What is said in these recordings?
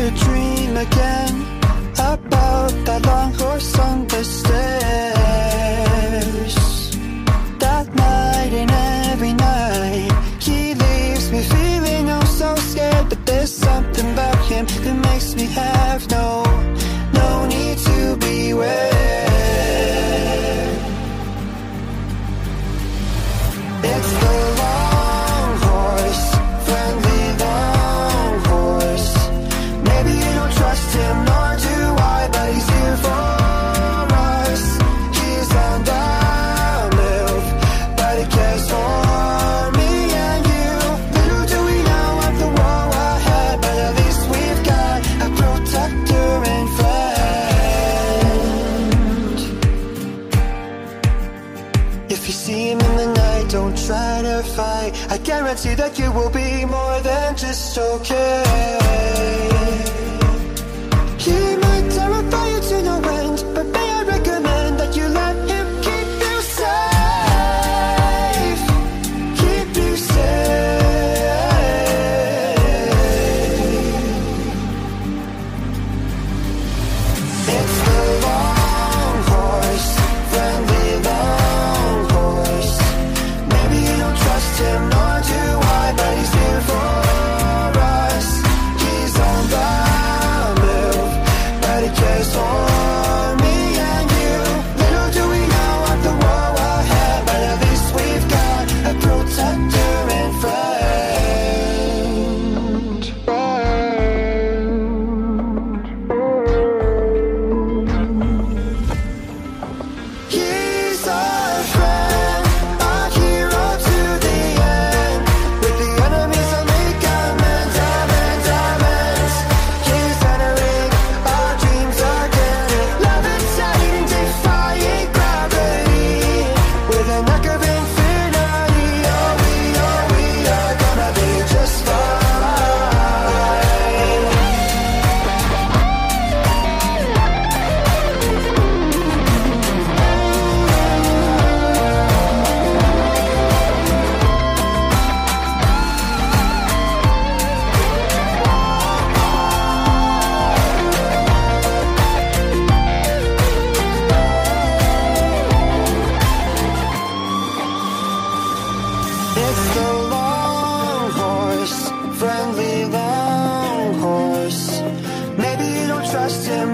the dream If you see him in the night, don't try to fight. I guarantee that you will be more than just okay.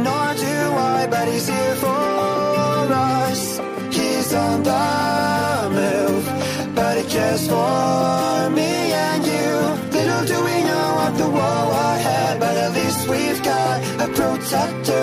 nor do I, but he's here for us. He's on the move, but He cares for me and you. Little do we know of the wall ahead, but at least we've got a protector.